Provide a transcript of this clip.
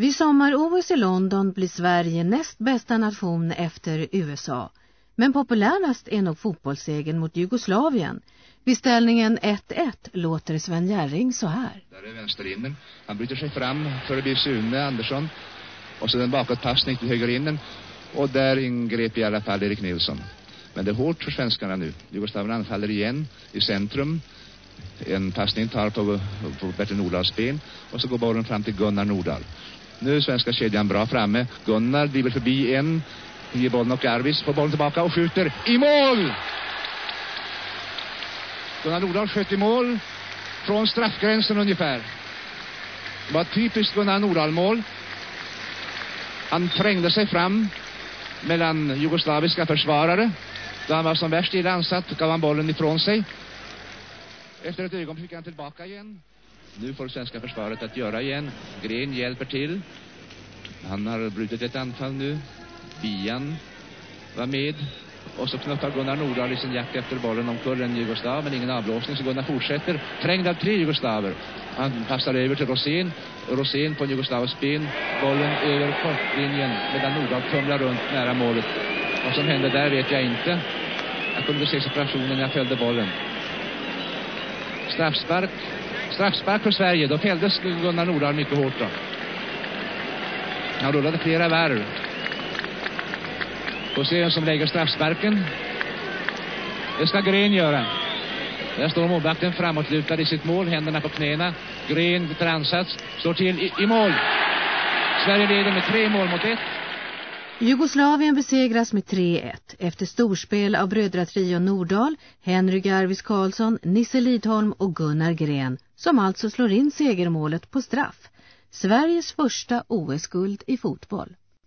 Vid sommar-OS i London blir Sverige näst bästa nation efter USA. Men populärast är nog fotbollssegen mot Jugoslavien. Vid ställningen 1-1 låter Sven Järring så här. Där är vänsterinnen. Han bryter sig fram för att bli Sune Andersson. Och så en bakåtpassning till högerinnen. Och där ingrep i alla fall Erik Nilsson. Men det är hårt för svenskarna nu. Jugoslavien anfaller igen i centrum. En passning tar på, på Bertil Nordahls ben. Och så går bollen fram till Gunnar Nordahl. Nu är svenska kedjan bra framme. Gunnar driver förbi en. Ger bollen och Arvis får bollen tillbaka och skjuter i mål! Gunnar Nordahl sköt i mål från straffgränsen ungefär. Det var ett typiskt Gunnar Nordahl-mål. Han trängde sig fram mellan jugoslaviska försvarare. Då han var som värst illa ansatt gav han bollen ifrån sig. Efter ett ögonblick fick han tillbaka igen. Nu får svenska försvaret att göra igen. Gren hjälper till. Han har brutit ett anfall nu. Bian var med. Och så knuffar Gunnar Nordahl i sin jakt efter bollen omkull en jugoslav. Men ingen avblåsning så Gunnar fortsätter. Trängd av tre jugoslaver. Han passar över till Rosén. Rosén på en jugoslavs ben. Bollen över kortlinjen medan Nordahl tumlar runt nära målet. Vad som hände där vet jag inte. Jag kunde se separationen när jag följde bollen. Straffspark. Straffspark för Sverige. Då fälldes Gunnar Nordahl mycket hårt då. Han rullade flera varv. Får se vem som lägger straffsparken. Det ska Gren göra. Där står målvakten framåtlutad i sitt mål, händerna på knäna. Gren tar ansats, slår till i, i mål. Sverige leder med tre mål mot ett. Jugoslavien besegras med 3-1 efter storspel av brödratrio Nordahl, Henry Garvis Karlsson, Nisse Lidholm och Gunnar Gren som alltså slår in segermålet på straff. Sveriges första OS-guld i fotboll.